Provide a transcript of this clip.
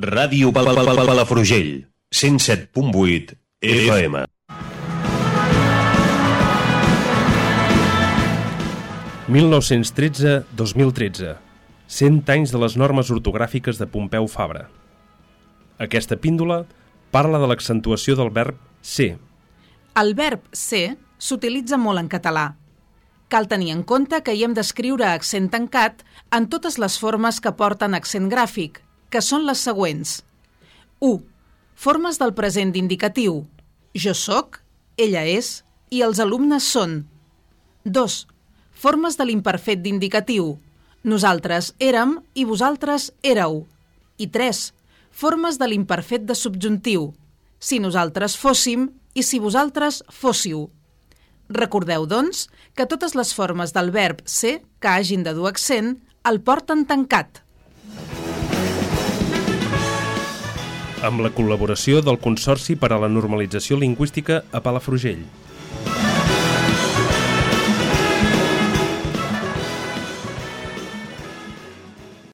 Ràdio Pal Pal Pal Palafrugell, 107.8 FM. ...1913-2013. 100 anys de les normes ortogràfiques de Pompeu Fabra. Aquesta píndola parla de l'accentuació del verb ser. El verb ser s'utilitza molt en català. Cal tenir en compte que hi hem d'escriure accent tancat en totes les formes que porten accent gràfic, que són les següents. 1. Formes del present indicatiu. Jo sóc, ella és i els alumnes són. 2. Formes de l'imperfet d'indicatiu. Nosaltres érem i vosaltres éreu. I 3. Formes de l'imperfet de subjuntiu. Si nosaltres fóssim i si vosaltres fóssiu. Recordeu, doncs, que totes les formes del verb ser que hagin de dur accent el porten tancat. Amb la col·laboració del Consorci per a la Normalització Lingüística a Palafrugell.